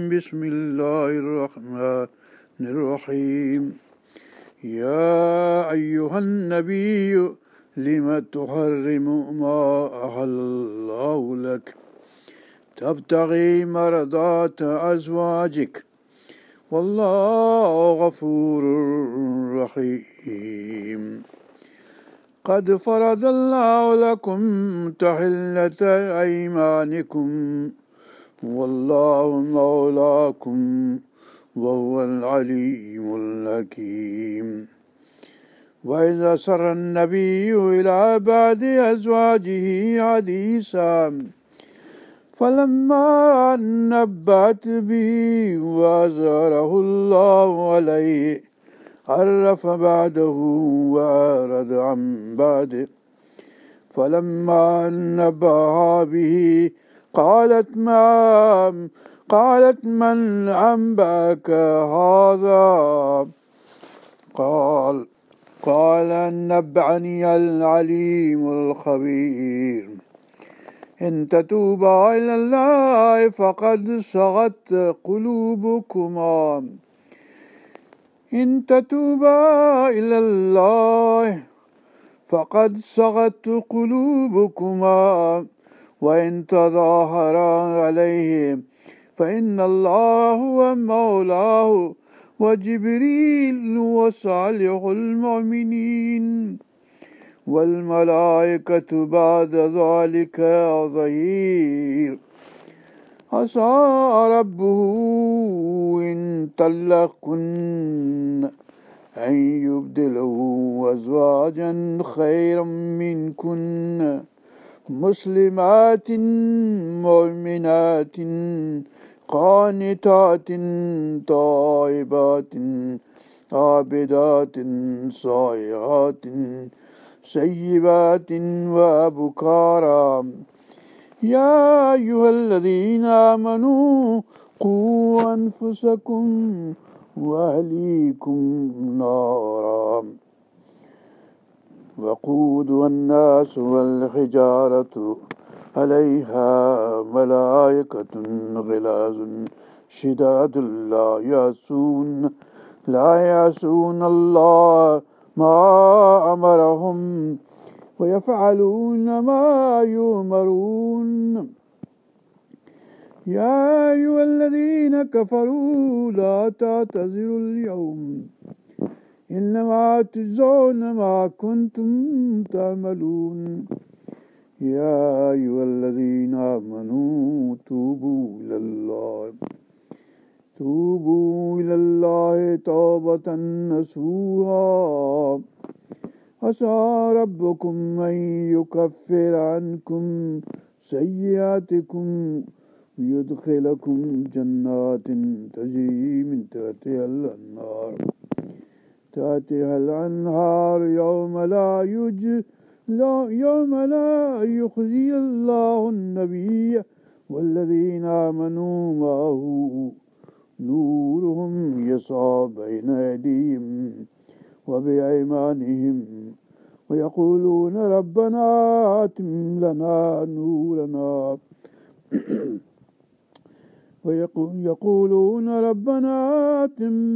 بسم الله الرحمن الرحيم. يا أيها النبي لم تحرم ما أحل الله لك؟ تبتغي مرضات أزواجك. والله غفور رحيم. قد فرض الله لكم تحلة أيمانكم. والله مولاكم وهو العليم الحكيم. وإذا سر النبي إلى بعد أزواجه حديثا فلما نبأت به وأزاره الله عليه عرف بعده وأرد عن بعده. فلما نبأها به قالت ما قالت من أنبأك هذا؟ قال قال نبعني العليم الخبير. إن تتوبا إلى الله فقد صغت قلوبكما. إن تتوبا إلى الله فقد صغت قلوبكما. وإن تظاهرا عليه فإن الله هو مولاه وجبريل وصالح المؤمنين. والملائكة بعد ذلك ظهير. عسى ربه إن طلقكن أن يبدله أزواجا خيرا منكن. مسلمات مؤمنات قانتات طائبات عابدات صائحات سيبات وأبكارا. يا أيها الذين آمنوا قوا أنفسكم وأهليكم نارا. وقودها الناس والحجارة عليها ملائكة غلاظ شداد لا يعصون لا يعصون الله ما أمرهم ويفعلون ما يؤمرون. يا أيها الذين كفروا لا تعتذروا اليوم. إنما تجزون ما كنتم تعملون. يا أيها الذين آمنوا توبوا إلى الله. توبوا إلى الله توبة نصوحا. عسى ربكم أن يكفر عنكم سيئاتكم ويدخلكم جنات تجري من تحتها الأنهار. تأتيها الأنهار يوم لا يج لا يوم لا يخزي الله النبي والذين آمنوا معه. نورهم يسعى بين أيديهم وبأيمانهم ويقولون ربنا أتم لنا نورنا. ويقولون ربنا أتمم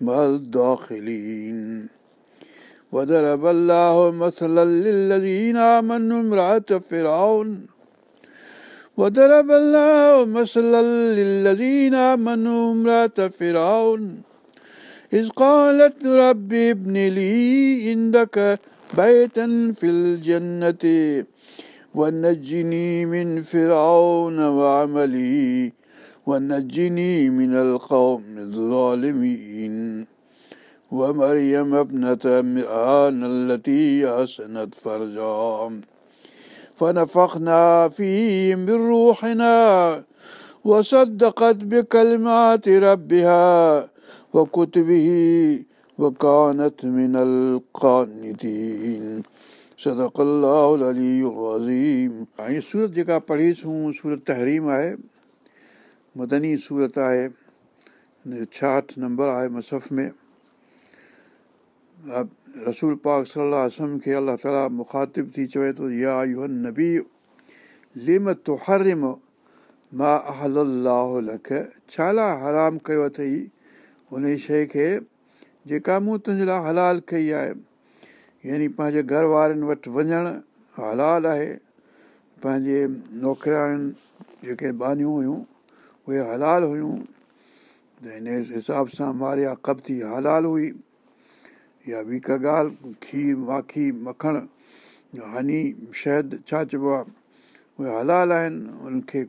مع الداخلين. وضرب الله مثلا للذين آمنوا امرأة فرعون. وضرب الله مثلا للذين آمنوا امرأة فرعون. إذ قالت رب ابن لي عندك بيتا في الجنة ونجني من فرعون وعملي. ونجني من القوم الظالمين ومريم ابنة مرآن التي أحسنت فرجها فنفخنا فيه من روحنا وصدقت بكلمات ربها وكتبه وكانت من القانتين صدق الله العلي العظيم ऐं सूरत जेका पढ़ीसूं सूरत तहरीम आहे مدني سورت آهي ڇاهٺ نمبر آهي مسف ۾. رسول پاڪ صلاح آسام کي الله تالا مکاتب ٿي چوي ٿو يا ڇا لاءِ حرام ڪيو اٿئي هن شيءِ کي جيڪا مون تنهنجي لاءِ هلال ڪئي آهي؟ يعني پنهنجي گهر وارن وٽ وڃڻ هلال آهي پنهنجي نوڪراڻين جيڪي بانيون هيون اهي هلال هيون ته هن حساب سان ماريا ڪبتي هلال هئي. يا ٻي ڪا ڳالهه کير ماکي مکڻ هني شهد ڇا چئبو آهي اهي هلال آهن. ان کي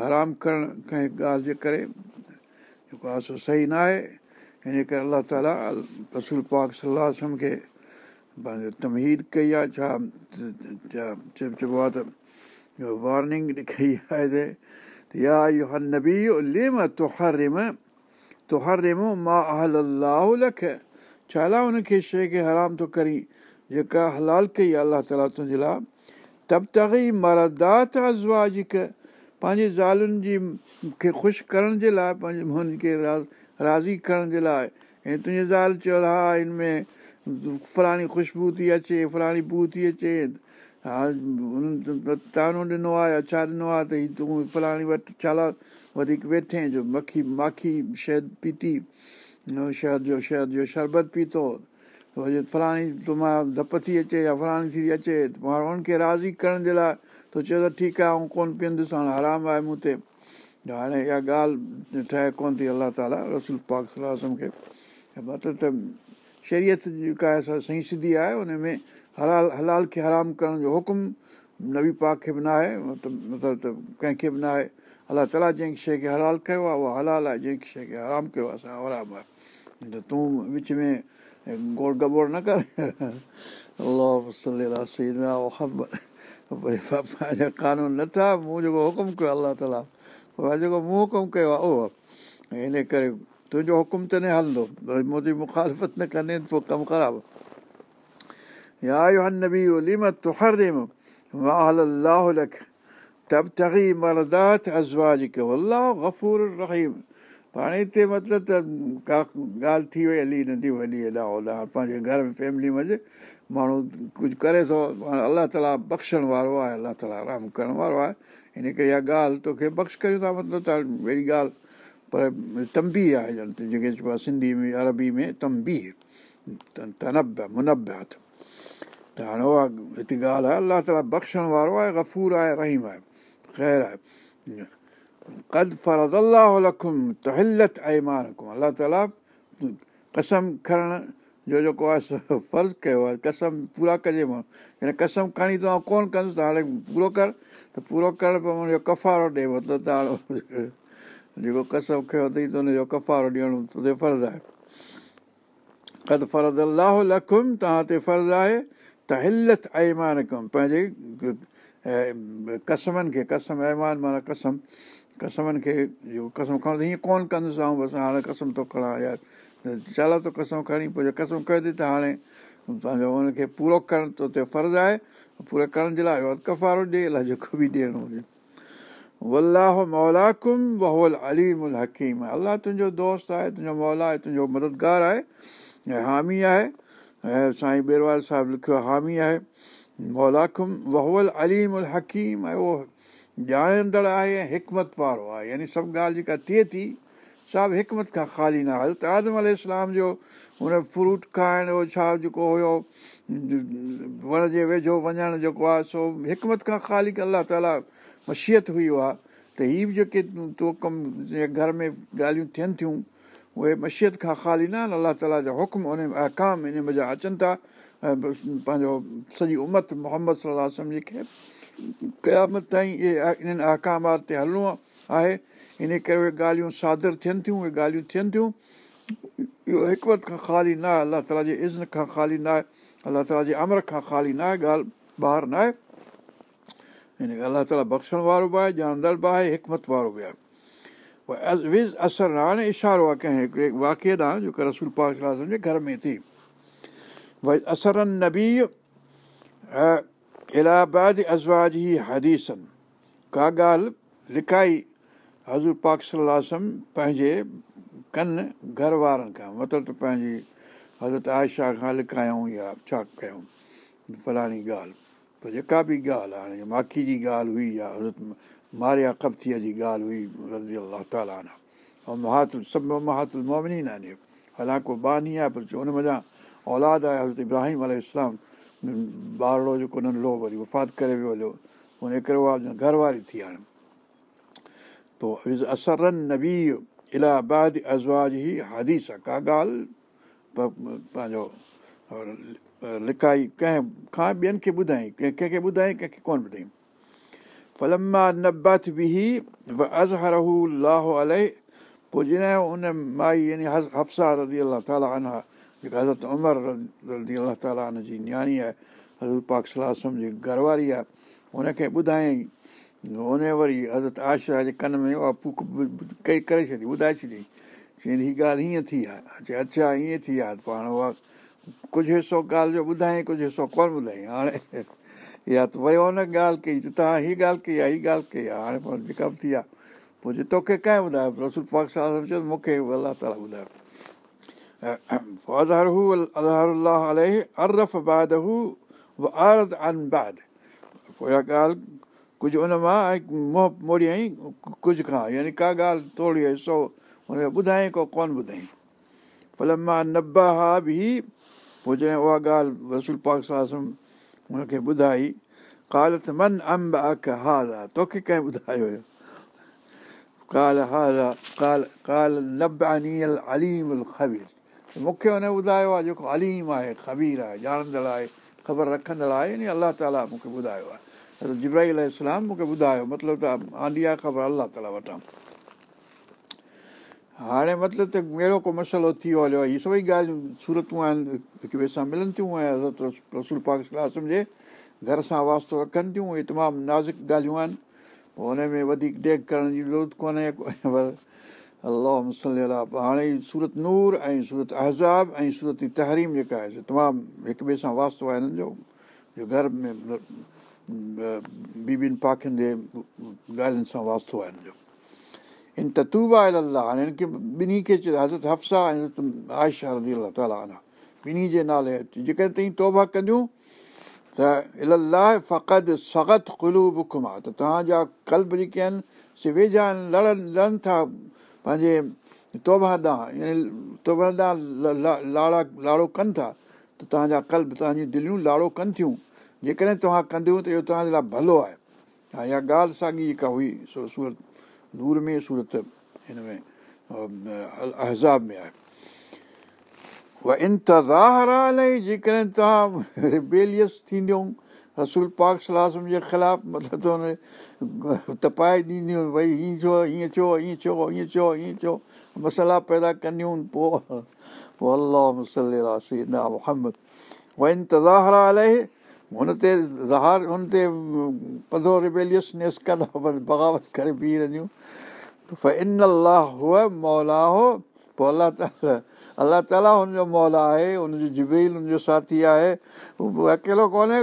حرام ڪرڻ ڪنهن ڳالهه جي ڪري جيڪو آهي سو صحيح نه آهي. هن ڪري الله تالا رسول پاڪ صلاح کي پنهنجو تمهيد ڪئي آهي. ڇا چئبو آهي ته وارننگ ته ڇا لاءِ هن کي شيءِ کي حرام ٿو ڪري جيڪا هلال ڪئي آهي الله تالا تنهنجي لاءِ تب ٿئي مردات ازواجڪ پنهنجي زالن جي کي خوش ڪرڻ جي لاءِ پنهنجي هن کي راضي ڪرڻ جي لاءِ ۽ تنهنجي زال چيو ها هن ۾ فلاڻي خوشبو ٿي اچي فلاڻي بو ٿي اچي ها تانو ڏنو آهي يا ڇا ڏنو آهي ته هيءَ تون فلاڻي وٽ ڇالا وڌيڪ ويٺي جو مکي ماکي شهد پيتي شهد جو شهد جو شربت پيتو فلاڻي تومان ڌپ ٿي اچي يا فلاڻي ٿي اچي ته ماڻهو هن کي راضي ڪرڻ جي لاءِ ته چيو ته ٺيڪ آهي ۽ ڪونه پيئندس هاڻي آرام آهي مون تي ته هاڻي اها ڳالهه ٺهي ڪونه ٿي الله تالا رسول پاڪ صلاح کي مطلب ته شرييت جيڪا آهي صحيح سڌي آهي ان ۾ هلال هلال کي حرام ڪرڻ جو حڪم نبي پاڪ کي به نه آهي مطلب ته ڪنهن کي به نه آهي الله تالا جنهن شيءِ کي هلال ڪيو آهي اها هلال آهي جنهن شيءِ کي حرام ڪيو آهي اسان حرام آهي ته تون وچ ۾ گوڙ گبوڙ نه ڪر. پنهنجا قانون نٿا مون جيڪو حڪم ڪيو الله تالا جيڪو مون حڪم ڪيو آهي اهو. هن ڪري تنهنجو حڪم ته نه هلندو وري مودي مکالفت نه ڪندي پوءِ ڪم خراب گفور رهيم هاڻي هتي مطلب ته ڪا ڳالهه ٿي وئي هلي هوڏا پنهنجي گهر ۾ فيملي منجهه ماڻهو ڪجهه ڪري ٿو الله تالا بخشڻ وارو آهي الله تالا آرام ڪرڻ وارو آهي هن ڪري اها ڳالهه توکي بخش ڪيون ٿا مطلب ته اهڙي ڳالهه پر تمبي آهي جيڪي چئبو آهي سنڌي ۾ عربي ۾ تمبي تنب منبيات ته هاڻي اها هتي ڳالهه آهي الله تالا بخشڻ وارو آهي گفور آهي رهيم آهي خير آهي ڪد فرد الله لکم ته هلت مانڪم الله تالا قسم کڻڻ جو جيڪو آهي فرض ڪيو آهي قسم پورا ڪجي مان هن قسم کڻي توهان ڪونه ڪندس ته هاڻي پورو ڪر ته پورو ڪرڻ هن جو ڪفارو ڏي مطلب ته هاڻي جيڪو قسم کيو اٿئي ته هن جو ڪفارو ڏيڻو تنهنجو فرض آهي ڪد فرد الله لکم توهان تي فرض آهي ته هلت ايمان ڪم پنهنجي قسمن کي قسم اهمان معنيٰ قسم قسمن کي قسم کڻو هيئن ڪونه ڪندس ۽ بس هاڻي قسم ٿو کڻان يار چالا ٿو قسم کڻي پوءِ قسم ڪيو اٿئي ته هاڻي پنهنجو هن کي پورو ڪرڻ تو تي فرض آهي پورو ڪرڻ جي لاءِ ڪفارو ڏئي الائي جيڪو به ڏيڻو هجي وهول اليم حڪيم الله تنهنجو دوست آهي تنهنجو مولا آهي تنهنجو مددگار آهي ۽ هامي آهي. ۽ سائين بيروال صاحب لکيو آهي هامي آهي. مولاڪم وهول اليم ال حڪيم ۽ اهو ڄاڻندڙ آهي ۽ حڪمت وارو آهي. يعني سڀ ڳالهه جيڪا ٿئي ٿي سڀ حڪمت کان خالي نه آهي. ته ال جو هن فروٽ کائڻ جو ڇا جيڪو هيو وڻ جي ويجهو وڃڻ جيڪو آهي سو حڪمت کان خالي الله تالا مشيت هئي اها. ته هيءَ به جيڪي ڪم گهر ۾ ڳالهيون ٿين ٿيون اهي مشيت کان خالي نه آهن الله تالا جا حڪم ان اهڪام ان مزا اچن ٿا ۽ پنهنجو سڄي امت محمد صلاح کي قيامت تائين اهي انهن اهڪامات تي هلڻو آهي ان ڪري اهي ڳالهيون سادر ٿين ٿيون اهي ڳالهيون ٿين ٿيون اهو حڪمت کان خالي نه آهي الله تالا جي ازن کان خالي نه آهي الله تالا جي امر کان خالي نه آهي ڳالهه ٻاهر نه آهي هن الله تالا بخشڻ وارو به آهي ڄاڻندڙ به آهي حڪمت وارو به آهي وز اثر هاڻي اشارو آهي ڪنهن هڪڙي واڪيه ڏانهن جيڪو رسول پاڪ جي گهر ۾ ٿي ڀئي اثرن نبي الهه آباد ازواج ئي حديثن ڪا ڳالهه لڪائي حضور پاڪ صلاح پنهنجي ڪن گهر وارن کان مطلب ته پنهنجي حضرت آيشا کان لڪايون يا ڇا ڪيون فلاڻي ڳالهه ته جيڪا به ڳالهه آهي هاڻي ماکي جي ڳالهه هئي يا حضرت ماريا ڪپٿيءَ جي ڳالهه هئي رزي الله تالا ۽ مهاتل سڀ مهاتل مومني نه آهن حالانڪه ڪو باني آهي پر هن مزا اولاد آهي حضرت ابراهيم ال اسلام ٻارڙو جيڪو ننڍو وري وفات ڪري ويو هليو هن ڪري گهر واري ٿي هاڻي پوءِ اثرن نبي الهه آباد ازواج ئي حديث آهي ڪا ڳالهه پنهنجو لڪائي ڪنهن کان ٻين کي ٻڌائي ڪنهن ڪنهن کي ٻڌائي ڪنهن کي ڪونه ٻڌائي فلما نبت به ازهرهو لاهو الائي پوءِ جڏهن ان مائي يعني هفسا رزي الله تالا جيڪا حضرت عمر رزي الله تالا جي نياڻي آهي حضرت پاڪ صلاح جي گهرواري آهي هن کي ٻڌايئين هن وري حضرت آشا جي ڪن ۾ اها ڪري ڇڏي ٻڌائي ڇڏيئين چئي هيءَ ڳالهه هيئن ٿي آهي اڇا ائين ٿي آهي پاڻ اها ڪجهه حصو ڳالهه جو ٻڌايئين ڪجهه حصو ڪونه ٻڌايئين هاڻي يا ته وري هن ڳالهه ڪئي توهان هيءَ ڳالهه ڪئي آهي هيءَ ڳالهه ڪئي آهي هاڻي پاڻ جيڪا به ٿي آهي پوءِ جي توکي ڪنهن ٻڌايو؟ رسول پاڪ صاحب چيو مون کي الله تالا ٻڌايو. پوءِ اها ڳالهه ڪجهه ان مان موڙيئين ڪجهه کان يعني ڪا ڳالهه ٿوري حصو هن کي ٻڌايئين ڪو ڪونه ٻڌايئين. ڦل مان نبا ها به پوءِ جڏهن اها ڳالهه رسول پاڪ سان توکي ڪنهن ٻڌايو آهي جيڪو آهي خبير آهي خبر رکندڙ آهي يعني الله تالا مون کي ٻڌايو آهي جبراهي اسلام مون کي ٻڌايو مطلب ته آندي آهي خبر الله تالا وٽان هاڻي مطلب ته اهڙو ڪو مصالحو ٿي ويو هليو آهي هيءَ سڀئي ڳالهيون صورتون آهن هڪ ٻئي سان ملن ٿيون ۽ رسول پاڪ صلاح جي گهر سان واستو رکن ٿيون اهي تمام نازڪ ڳالهيون آهن پوءِ هن ۾ وڌيڪ ڊيگ ڪرڻ جي ضرورت ڪونهي الله هاڻي سورت نور ۽ سورت اهزاب ۽ سورت تهريم جيڪا آهي تمام هڪ ٻئي سان واستو آهي هنن جو گهر ۾ بيبين پاکين جي ڳالهين سان واستو آهي هن جو هن توبا الله هاڻي هن کي ٻنهي کي چئي حضرت هفسا ۽ حضرت آيشا رزي الله تالا ٻنهي جي نالي جيڪڏهن توهين توبا ڪنديون ته الاهه فقط سخت خلو بک مان ته توهان جا ڪلب جيڪي آهن سي ويجها آهن لڙن لڙن ٿا پنهنجي توبا ڏانهن يعني توبا ڏانهن لاڙا لاڙو ڪن ٿا ته توهان جا ڪلب توهانجيون دليون لاڙو ڪن ٿيون جيڪڏهن توهان ڪنديون ته اهو توهان جي لاءِ ڀلو آهي ها اها ڳالهه ساڳي جيڪا هئي سو سورت نور ۾ سورت هن ۾ اهزاب ۾ آهي اها انتظار آهي جيڪڏهن توهان ربيليس ٿينديون رسول پاڪ جي خلاف مطلب تپائي ڏينديون ڀئي هيئن ڇو هيئن ڇو هيئن ڇو هيئن ڇو هيئن ڇو مصالحا پيدا ڪنديون پوءِ پوءِ الله مسل محمد اها انتظار آهي هن تي زهار هن تي ڪندا پر بغاوت ڪري بيهه رهنديون مولا هو. پوءِ الله تالا الله تالا هن جو مولا آهي هن جو جبريل هن جو ساٿي آهي. ڪونهي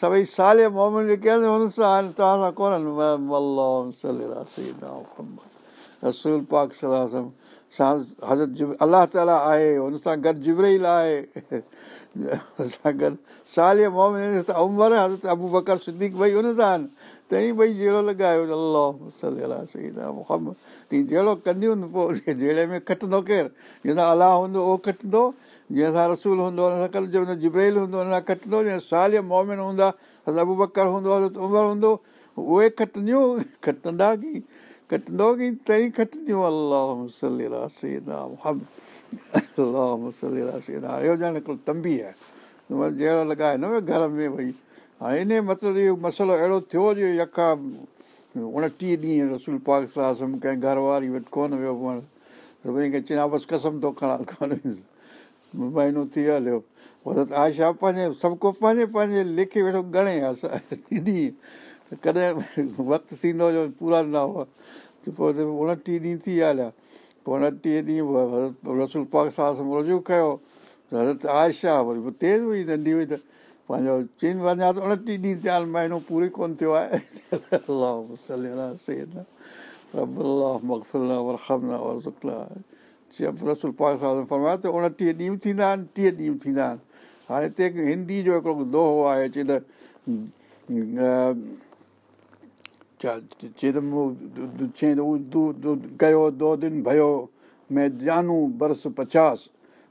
سڀئي سالي مومن جيڪي حضرت جب الله تالا آهي هن سان گڏ جبريل آهي. سان گڏ سالي محمد سان عمر حضرت ابو بڪر سديڪ ڀئي هن سان آهن. ته ئي ڀئي جهڙو لڳايو؟ الله تيئن جهڙو ڪنديون پوءِ؟ جهڙي ۾ ڪٽندو ڪير؟ جيئن الله هوندو اهو ڪٽندو جيئن سان رسول هوندو هن سان ڪلهه جبريل هوندو هن سان ڪٽندو جيئن سالي مومن هوندا حضرت ابو بڪر هوندو حضرت عمر هوندو اهي کٽنديون. کٽندا ڪه تمبي آهي جهڙو لڳائي نه ويو گهر ۾ ڀئي هاڻي ان مطلب اهو مسئلو اهڙو ٿيو جو يڪا اڻٽيهه ڏينهن رسول پاڪ صلاح ڪنهن گهر واري وٽ ڪونه ويو پاڻ وڃي ڪري چئي بس قسم ٿو مهينو ٿي هليو پنهنجي سڀ ڪو پنهنجي پنهنجي ليکي ويٺو ڏينهن ته ڪڏهن وقت ٿيندو جو پورا نه هئا ته پوءِ اڻٽيهه ڏينهن ٿي هليا پوءِ اڻٽيهه ڏينهن رسول پاڪ سان رجو ڪيو حضرت آيشا وري پوءِ تيز هئي ننڍي هئي ته پنهنجو چئيندي وڃان ته اڻٽيهه ڏينهن ٿيا آهن مهينو پورو ئي ڪونه ٿيو آهي. رسول پاڪ سان فرمايو ته اڻٽيهه ڏينهن به ٿيندا آهن ٽيهه ڏينهن به ٿيندا آهن. هاڻي هتي هندي جو هڪڙو دوهو آهي چئي ته ڪيو دو دن ڀيو مين جانو برس پچاس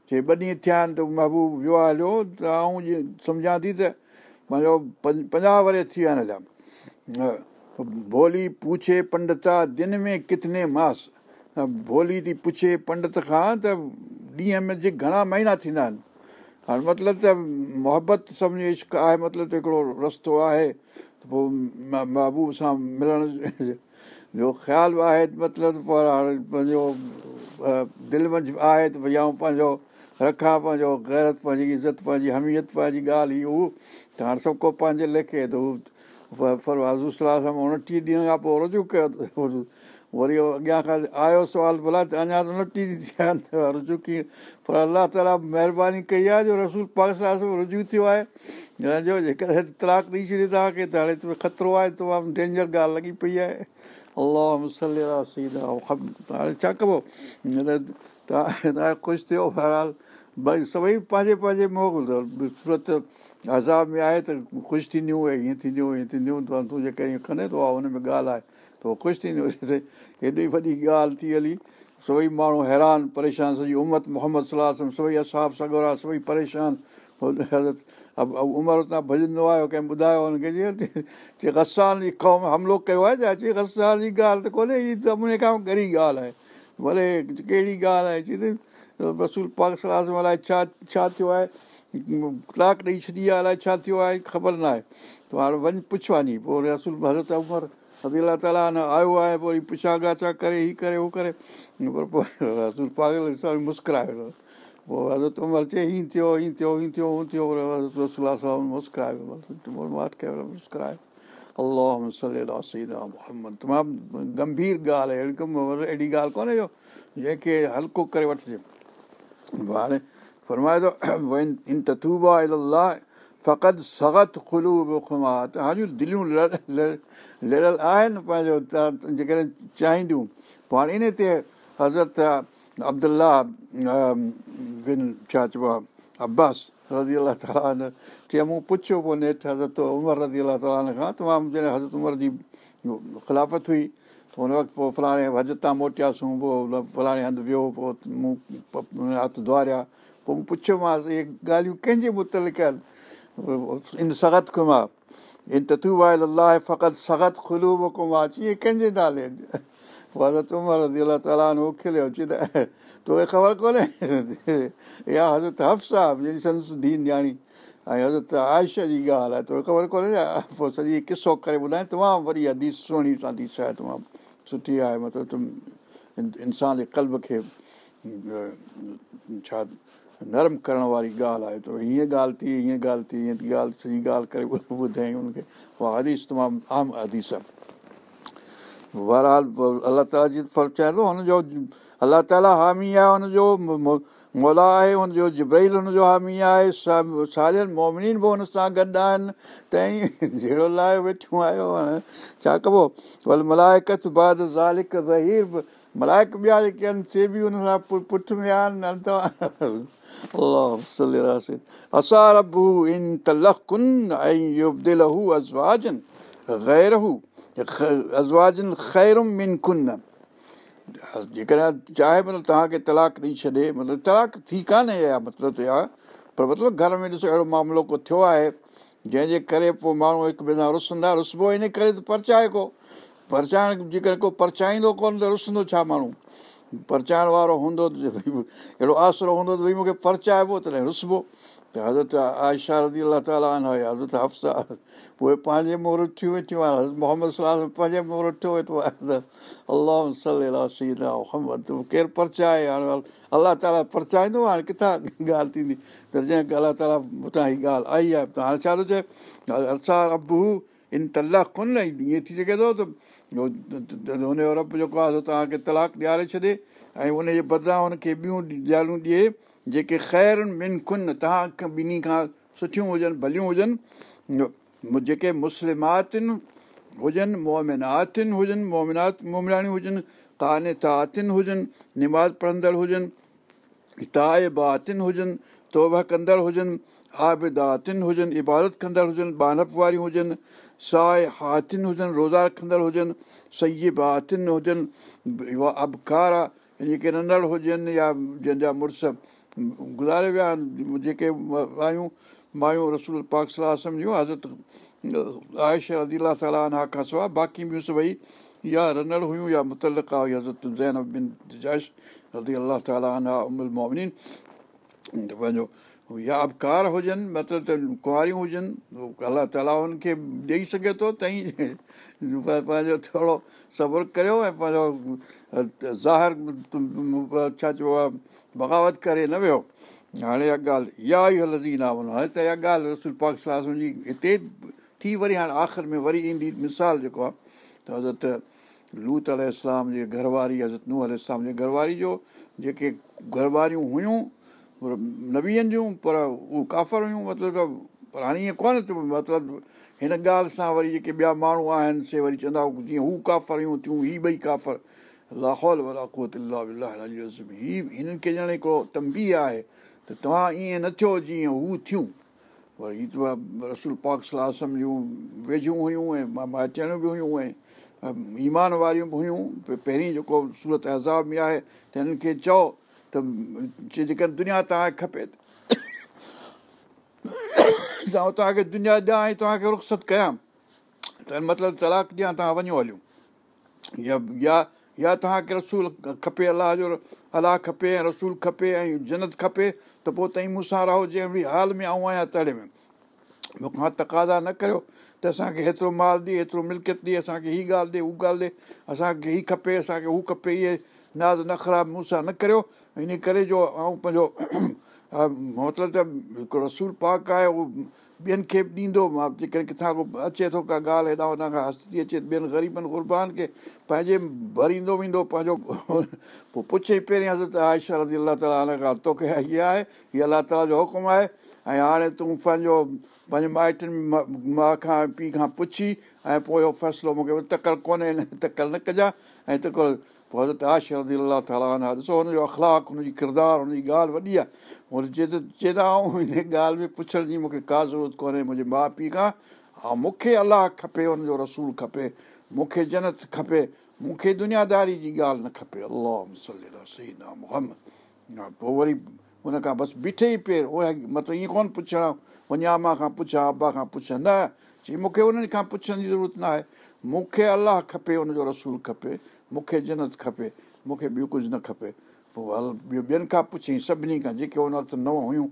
چئي ٻه ڏينهن ٿيا آهن ته محبوب ويو آهي هليو ته آئون جيئن سمجهان ٿي ته پنهنجو پنج پنجاهه وري ٿي ويا آهن هليا ڀولي پوڇي پنڊتا دن ۾ ڪتني ماس ڀولي ٿي پڇي پنڊت کان ته ڏينهن ۾ جي گهڻا مهينا ٿيندا آهن هاڻي مطلب ته محبت سمجهو عشق آهي مطلب ته هڪڙو رستو آهي ته پوءِ محبوب سان ملڻ جو خيال آهي مطلب پر هاڻي پنهنجو دل منجهه آهي ته ڀئي ۽ پنهنجو رکان پنهنجو گيرت پنهنجي عزت پنهنجي هميت پنهنجي ڳالهه ئي هو ته هاڻي سڀ ڪو پنهنجي ليکي ته هو اڻٽيهه ڏينهن کان پوءِ رجو ڪيو وري اڳيان کان آيو سوال ته اڃا ته رجو ڪيئن پر الله تالا مهرباني ڪئي آهي جو رسول رجو ٿيو آهي. جو جيڪڏهن تلاڪ ڏيئي ڇڏي توهان کي ته هاڻي خطرو آهي تمام ڊينجر ڳالهه لڳي پئي آهي. الله هاڻي ڇا ڪبو؟ توهان خوش ٿيو بهرحال. ڀئي سڀئي پنهنجي پنهنجي موهه سورت عذاب ۾ آهي ته خوش ٿينديون اهي هيئن ٿينديون هيئن ٿينديون. ته جيڪي کڻي ٿو آهي هن ۾ ڳالهه آهي ته اهو خوش ٿينديون ته هيڏي وڏي ڳالهه ٿي هلي. سڀئي ماڻهو حيران پريشان سڄي امت محمد صلاح سڀئي اساب سگورا سڀئي پريشان. حضرت عمر اتان ڀڄندو آيو ڪنهن ٻڌايو هن کي چئي گسان جي قوم حملو ڪيو آهي ته ڪونهي هيءَ ان کان ڳري ڳالهه آهي. ڀلي ڪهڙي ڳالهه آهي چئي رسول الائي ڇا ڇا ٿيو آهي؟ ڪلاڪ ڏيئي ڇڏي آهي الائي ڇا ٿيو آهي؟ خبر نه آهي ته هاڻي وڃ پڇ وڃي پوءِ رسول حضرت عمر ادي الا تالا نه آيو آهي پوءِ وري پڇا گاڇا ڪري هيءَ ڪري هو ڪري مسڪرائي الله محمد تمام گنڀير ڳالهه آهي اهڙي ڳالهه ڪونهي جو جنهن کي هلڪو ڪري وٺجي هاڻي فرمائي ٿو فقط سخت کلو کمات هاجو دليون لڙيل آهن پنهنجو جيڪڏهن چاهينديون پوءِ هاڻي ان تي حضرت ابدلا ڇا چئبو آهي عباس رزي الا تالا چئي مون پڇيو پوءِ نيٺ حضرت عمر رزي الا تالا کان تمام جڏهن حضرت عمر جي خلافت هئي هن وقت پوءِ فلاڻي هج تان موٽياسين پوءِ فلاڻي هنڌ ويو پوءِ مون هٿ ڌئاريا پوءِ مون پڇيومانس اهي ڳالهيون ڪنهن جي مطلق آهن توکي خبر ڪونهي اها حضرت هفس آهي جهڙي سنس ڌين ڄاڻي ۽ حضرت آيشا جي ڳالهه آهي توکي خبر ڪونهي پوءِ سڄي قصو ڪري ٻڌائي تمام وري حديث سهڻي حديث آهي تمام سٺي آهي مطلب انسان جي ڪلب کي ڇا نرم ڪرڻ واري ڳالهه آهي. ته هيئن ڳالهه ٿي هيئن ڳالهه ٿي هيئن ڳالهه سڄي ڳالهه ڪري ٻڌائي هن کي. اها حديث تمام عام حديث آهي. بهرحال الله تالا جي فرق چئي ٿو هن جو الله تالا هامي آهي هن جو مولا آهي هن جو جبرئيل هن جو هامي آهي. ساريل مومن به هن سان گڏ آهن. تنهن جهڙو لاءِ ويٺيون آهيو ڇا ڪبو؟ ڀل ملائڪت بعد زالڪ ظهير ملائڪ ٻيا جيڪي آهن سي به هن سان پٺ ۾ آهن جيڪڏهن چاهي مطلب توهان کي تلاڪ ڏيئي ڇڏي مطلب تلاڪ ٿي ڪانهي اها مطلب اها پر مطلب گهر ۾ ڏسو اهڙو معاملو ڪو ٿيو آهي جنهن جي ڪري پوءِ ماڻهو هڪ ٻئي سان رسندا رسبو ان ڪري ته پرچائي ڪو. پرچائڻ جيڪر ڪو پرچائيندو ڪونه ته رسندو ڇا ماڻهو پرچائڻ وارو هوندو ته ڀئي اهڙو آسرو هوندو ته ڀئي مون کي پرچائبو تڏهن رسبو. ته حضرت آيشا رزي الله تالا حضرت هفسا اهي پنهنجي اٿيون ويٺيون آهن. حضرت محمد صلاح پنهنجي اٿيو ويٺو آهي. ته الله محمد ڪير پرچائي هاڻي الله تالا پرچائيندو هاڻي ڪٿان ڳالهه ٿيندي؟ ته جنهن الله تالا هيءَ ڳالهه آئي آهي. ته هاڻي ڇا ٿو چئي؟ اسان ابو ان تلاڪ ڪونه ائين ٿي سگهي ٿو ته هن جو رب جيڪو آهي توهان کي تلاڪ ڏياري ڇڏي. ۽ ان جي بدران هن کي ٻيون ڄالون ڏئي جيڪي خير من کن توهان ٻنهي کان سٺيون هجن ڀليون هجن. جيڪي مسلماتن هجن مومناتن هجن مومنات مومناڻيون هجن ڪانهي تاتن هجن نماز پڙهندڙ هجن تائباتن هجن توبا ڪندڙ هجن آبداتن هجن عبادت ڪندڙ هجن بانپ واريون هجن سائي هاٿن هجن روزا رکندڙ هجن سئيباتن هجن ابڪارا جيڪي ننڍڙ هجن يا جنهن جا مڙس گذاري ويا آهن جيڪي مايون رسول پاڪ صلاح سمجهون حضرت آيشا رديلا تالا کان سواءِ باقي ٻيون سڀئي يا رنڙ هيون يا متلڪا هئي حضرت زين بن جيش ردي الله تالا امل مومن پنهنجو يا ابڪار هجن مطلب ته ڪئاريون هجن الله تالا هن کي ڏيئي سگهي ٿو ٿئي پنهنجو ٿورو صبر ڪريو ۽ پنهنجو ظاهر ڇا چئبو آهي بغاوت ڪري نه ويو. هاڻي اها ڳالهه اها ئي هلندي نه هاڻي ته اها ڳالهه رسول پاڪ صلاح جي هتي ٿي وري هاڻي آخر ۾ وري ايندي مثال جيڪو آهي ته حضرت لوت ال جي گهرواري حضرت ننهن ال جي گهرواري جو جيڪي گهرواريون هيون نبيئن جون پر اهي ڪافر هيون مطلب ته پر هاڻي ائين ڪونهي ته مطلب هن ڳالهه سان وري جيڪي ٻيا ماڻهو آهن سي وري چوندا جيئن هو ڪافر هيون ٿيون هيءَ ٻئي ڪافر. لاهول هيءَ هنن کي ڄڻ هڪڙو تمبي آهي ته توهان ائين نه ٿيو جيئن هو ٿيون. وري رسول پاڪ صلاح جون ويجهيون هيون ۽ مائٽيون به هيون ۽ ايمان واريون به هيون. پهرين جيڪو سورت عذاب ۾ آهي ته هنن کي چئو ته جيڪڏهن دنيا توهان کي کپي توهان کي دنيا ڏيان ۽ توهان کي رخست ڪيان. ته مطلب تلاڪ ڏيان توهان وڃو هليون. يا يا توهان کي رسول کپي الله جو الله کپي ۽ رسول کپي ۽ جنت کپي ته پوءِ ٿئي مون سان رهو جنهن حال ۾ آئون آهيان تڙي ۾. مون کان تقادا نه ڪريو ته اسان کي هيترو مال ڏي هيترو ملڪيت ڏي اسان کي هيءَ ڳالهه ڏي هو ڳالهه ڏي اسان کي هيءَ کپي اسان کي هو کپي اهي ناز نه خراب مون سان نه ڪريو ان ڪري جو ۽ پنهنجو مطلب ته هڪڙو رسول پاڪ آهي اهو ٻين کي به ڏيندو. مان جيڪڏهن ڪٿان ڪو اچي ٿو ڪا ڳالهه هيڏان هوڏان کان هستي اچي ٻين غريبن غربان کي پنهنجي ڀريندو ويندو پنهنجو پوءِ پڇي پهرين حضرت آيشا رزي الله هن توکي هيءَ آهي؟ هيءَ الله تالا جو حڪم آهي؟ ۽ هاڻي تون پنهنجو پنهنجي مائٽن ماءُ کان پيءُ کان پڇي ۽ پوءِ اهو فيصلو مون کي تڪڙ ڪونهي تڪڙ نه ڪجانءِ ۽ تڪڙ پوءِ حضرت آيشا رزي الله تالا ڏسو هن جو اخلاڪ هن جي ڪردار هن جي ڳالهه وڏي آهي وري چئي ته چوندا آئون هن ڳالهه ۾ پڇڻ جي مون کي ڪا ضرورت ڪونهي منهنجي ماءُ پيءُ کان ها مون کي الله کپي هن جو رسول کپي مون کي جنت کپي مون کي دنياداري جي ڳالهه نه کپي الله محمد ها پوءِ وري هن کان بس بيٺي ئي پير اها مطلب ائين ڪونه پڇڻ وڃان مان کان پڇان ابا کان پڇان نه چئي مون کي انهن کان پڇڻ جي ضرورت نه آهي مون کي الله کپي هن جو رسول کپي مون کي جنت کپي مون کي ٻيو ڪجهه نه کپي. پوءِ هل ٻيو ٻين کان پڇي سڀني کان جيڪي هن وقت نو هيون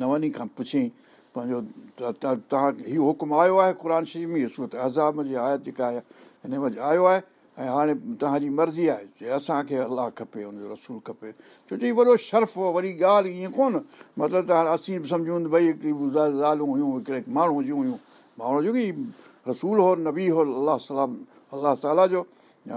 نوني کان پڇي پنهنجو توهان هيءُ حڪم آيو آهي قر شريف ۾ سورت عذاب جي آيت جيڪا آهي هن وٽ آيو آهي ۽ هاڻي توهان جي مرضي آهي جي اسان کي الله کپي هن جو رسول کپي. ڇو جو وڏو شرف هو وري ڳالهه ائين ڪونه مطلب ته هاڻي اسين به سمجهون ڀئي هڪڙي زالون هيون هڪڙي ماڻهو جي هيون. ماڻهو جو ڪه رسول هو نبي هو الله سلام الله تالا جو ۽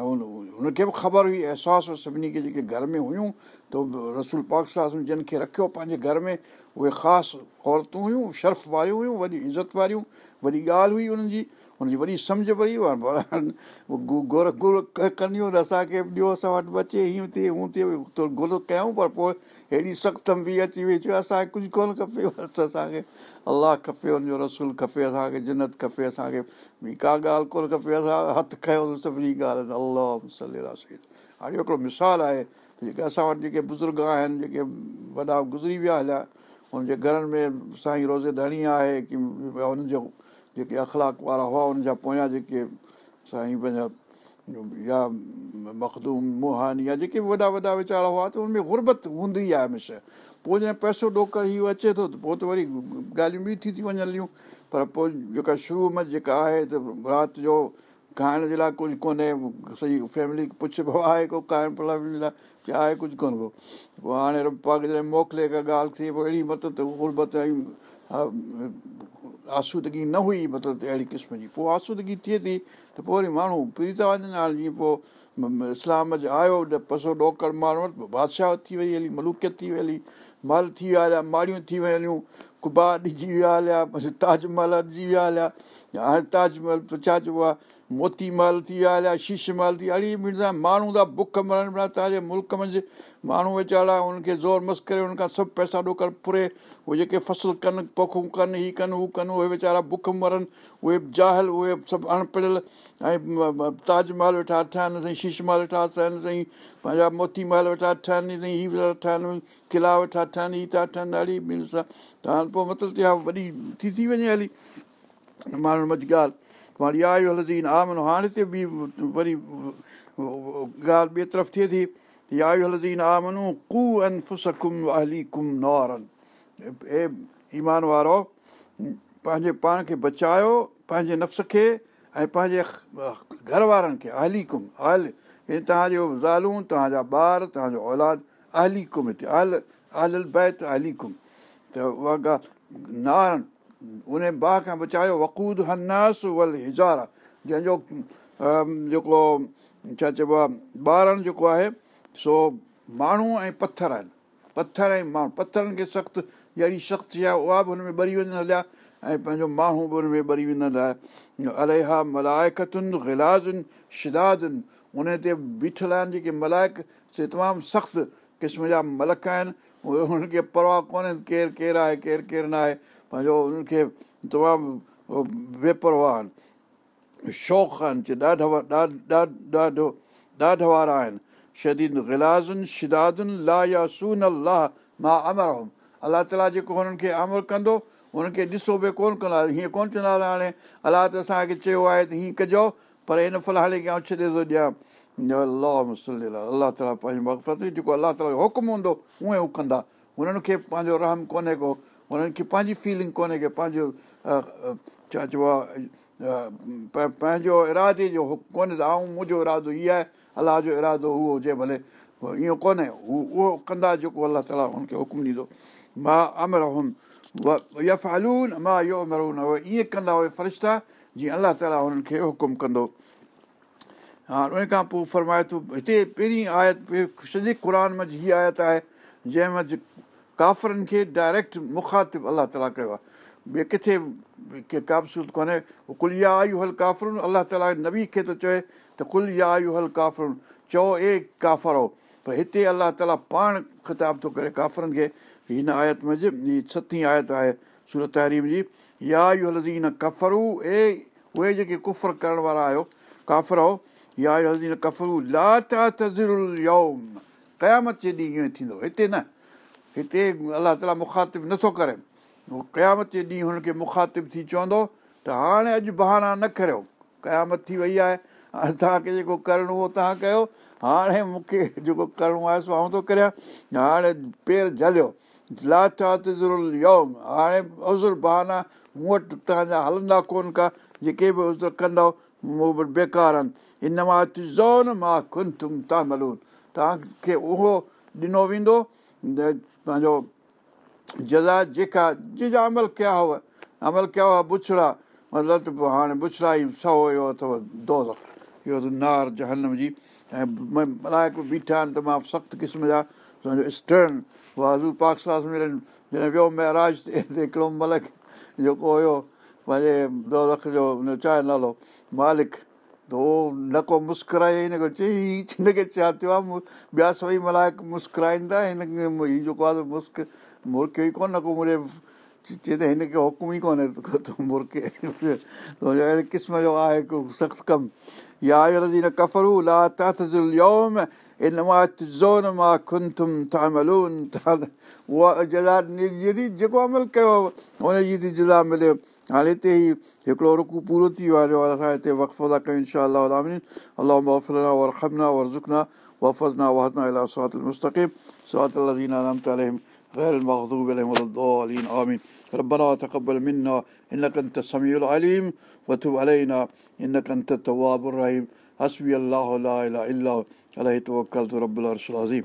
هن کي به خبر هئي احساس هو سڀني کي جيڪي گهر ۾ هيون ته رسول پاڪ جن کي رکيو پنهنجي گهر ۾ اهي خاص عورتون هيون شرف واريون هيون وڏي عزت واريون وڏي ڳالهه هئي هنن جي هن جي وڏي سمجهه پئي گر گر ڪنديون ته اسان کي ڏيو اسان وٽ بچي هيئن ٿئي هونئن ٿئي ڪيون پر پوءِ هيڏي سخت به اچي وئي چيو اسان کي ڪجهه ڪونه کپي بس اسان کي الله کپي هن جو رسول کپي اسان کي جنت کپي اسان کي. ٻي ڪا ڳالهه ڪونه کپي اسان هٿ کنيو سڀني ڳالهه الله هاڻي هڪڙو مثال آهي جيڪي اسان وٽ جيڪي بزرگ آهن جيڪي وڏا گذري ويا هليا هن جي گهرن ۾ سائين روزيداڻي آهي ڪه هن جو جيڪي اخلاڪ وارا هئا هن جا پويان جيڪي سائين پنهنجا يا مکدوم مهاني يا جيڪي به وڏا وڏا ويچارا هئا ته هن ۾ گربت هوندي آهي هميشه پوءِ جڏهن پئسو ڏوڪر اهو اچي ٿو ته پوءِ ته وري ڳالهيون به ٿي ٿي وڃن هليون پر پوءِ جيڪا شروع ۾ جيڪا آهي ته رات جو کائڻ جي لاءِ ڪجهه ڪونهي سڄي فيملي پڇبو آهي ڪو کائڻ لاءِ ڪه آهي ڪجهه ڪونه ڪو پوءِ هاڻي پاڪ جڏهن موڪلي ڪا ڳالهه ٿئي پوءِ اهڙي مطلب ته گربت ۽ آسودگي نه هئي مطلب اهڙي قسم جي پوءِ آسودگي ٿئي ٿي ته پوءِ وري ماڻهو ڦري ٿا وڃن هاڻي جيئن پوءِ اسلام جو آيو پسو ڏوڪڙ ماڻهو بادشاهه ٿي وئي هلي ملوڪيت ٿي وئي هلي مهل ٿي ويا هليا ماڙيون ٿي ويون هليون ڪبا ڏجي ويا هليا تاج محل ڏجي ويا هليا هاڻي تاج محل ڇا چئبو آهي موتي مهل ٿي ويا هليا شيش مهل ٿي اڙي مڙدا ماڻهو ٿا بک مرڻ پيا توهان جي ملڪ منجهه ماڻهو ويچارا هن کي زور مس ڪري هن کان سڀ پئسا ڏوڪر پري. اهي جيڪي فصل ڪن پوکون ڪن هيءَ ڪن هو ڪن اهي ويچارا بک مرن اهي جاهل اهي سڀ اڻپڙهيل ۽ تاج محل ويٺا ٺهن سائين شيش مهل ويٺا ٺهن سائين پنهنجا موتي مهل ويٺا ٺهن ويٺا ٺهن ڪلا ويٺا ٺهن هيءَ ٿا ٺهن ڏاڍي مين سان ته هاڻي پوءِ مطلب اها وڏي ٿي ٿي وڃي هلي ماڻهن مجهه ڳالهه وري آيو هلندي آمنو هاڻي هتي به وري ڳالهه ٻئي طرف ٿئي ٿي يا هلندي آمنو ڪم هي ايمان وارو پنهنجي پاڻ کي بچايو پنهنجي نفس کي ۽ پنهنجي گهر وارن کي اهلي ڪم اهل هي توهان جو زالون توهان جا ٻار توهان جو اولاد اهلي ڪم هتي اهل اهل بيت اهلي ڪم ته اها ڳالهه نارن ان باهه کان بچايو وقود هناس ول هزار. جنهن جو جيڪو ڇا چئبو آهي ٻارن جيڪو آهي سو ماڻهو ۽ پٿر آهن. پٿر ۽ ماڻهو پٿرن کي سخت جهڙي سخت آهي اها به هن ۾ ٻري وڃن هليا ۽ پنهنجو ماڻهو به هن ۾ ٻري ويندا لاءِ اليها ملائڪتن گلازن شدادن. ان تي بيٺل آهن جيڪي ملائڪ سي تمام سخت قسم جا ملڪ آهن. اهي هن کي پرواهه ڪونهي ڪير ڪير آهي ڪير ڪير نه آهي پنهنجو ان کي تمام بيپرواهه آهن شوق آهن ڏاڍا ڏاڍو ڏاڍا وارا آهن. شديد گلازن شدادن لا يا سون الله مان امر هئم الله تالا جيڪو هنن کي امر ڪندو هن کي ڏسو به ڪونه ڪندا هيئن ڪونه چوندا هاڻي. الله ته اسان کي چيو آهي ته هيئن ڪجو پر هن فلاڻي کي ڇڏي ٿو ڏيان. الله مسل الله تالا پنهنجي مقفت جيڪو الله تالا جو حڪم هوندو اهي هو ڪندا. هنن کي پنهنجو رحم ڪونهي ڪو هنن کي پنهنجي فيلنگ ڪونهي ڪه پنهنجو ڇا چئبو آهي پنهنجو ارادي جو ڪونهي ته ۽ منهنجو ارادو هيءَ آهي الله جو ارادو اهو هجي ڀلي ائين ڪونهي هو اهو ڪندا جيڪو الله تالا هن کي حڪم ڏيندو مان امر يفالون مان اهو امرون ائين ڪندا فرشتا جيئن الله تالا هنن کي حڪم ڪندو هاڻي ان کان پوءِ فرمائي ٿو هتي پهرين آيت سڄي قر منجهه هيءَ آيت آهي جنهن منجهه ڪافرن کي ڊائريڪٽ مکاتب الله تالا ڪيو آهي ٻئي ڪٿي ڪي سورت ڪونهي ڪل يا آيون هل ڪافرن الله تالا نبي کي ٿو چئي ته ڪل يا آيون هل ڪافرن چئو اي ڪافر پر هتي الله تالا پاڻ خطاب ٿو ڪري ڪافرن کي هن آيت هيءَ ستين آيت آهي سورت تهريم جي يا آيون هلزي هن ڪفرو اي اهي جيڪي ڪفر ڪرڻ وارا آهيو ڪافر هو يا هلزي نه ڪفرو لا يوم قيامت جي ڏينهن ائين ٿيندو هتي نه هتي الله تالا مکاتب نٿو ڪري. اهو قيامت جي ڏينهن هن کي مکاتب ٿي چوندو ته هاڻي اڄ بهانا نه ڪريو قيامت ٿي وئي آهي هاڻي توهان کي جيڪو ڪرڻو هو توهان ڪيو. هاڻي مون کي جيڪو ڪرڻو آهي سو آئون ٿو ڪريان. هاڻي پير جهليو لاتل يوم. هاڻي عذر بهانا مون وٽ توهان جا هلندا ڪونه ڪا جيڪي به عذر ڪندؤ مون وٽ بيڪار آهن. ان مان زو نه کن تم ٿا ملون توهان کي اهو ڏنو ويندو پنهنجو جزا جيڪا جنهن جا عمل ڪيا هئا عمل ڪيا هئا بڇڙا مطلب ته هاڻي بڇڙا ئي سهو اهو اٿو دو اهو نار جهنم جي. ۽ ملائڪ بيٺا آهن تمام سخت قسم جا سمجهو سٽرن اها حضور پاڪ ساس ۾ جڏهن ويو مهاراج تي هڪڙو ملڪ جيڪو هيو پنهنجي دو لک جو هن ڇا نالو مالڪ ته اهو نه ڪو مسڪرائي هن کان چئي هن کي ڇا ٿيو آهي ٻيا سڀئي ملائڪ مسڪرائن ٿا هن هيءُ جيڪو آهي مسڪ مرڪ ئي ڪونه نه ڪو منهنجي چئي ته هن کي حڪم ئي ڪونهي مرڪي اهڙي قسم جو آهي ڪو سخت ڪم يا نه ڪفرو لا تاتل يوم ان زون مان کن ٿم تاملون اها جزا جيڪو عمل ڪيو هن جي جزا ملي हाणे हिते ई हिकिड़ो रुकू पूरो थी वियो आहे जो असां हिते वक़फ़ो था कयूं इनशा अलाह वफ़लना वरहमना वरज़ुकना वफ़ज़ना वहदना इला सरात المستقيم صراط الذين أنعمت عليهم غير المغضوب عليهم ولا الضالين آمين ربنا تقبل منا إنك أنت السميع العليم وتب علينا إنك أنت التواب الرحيم حسبي الله لا إله إلا هو عليه توكلت رب العرش العظيم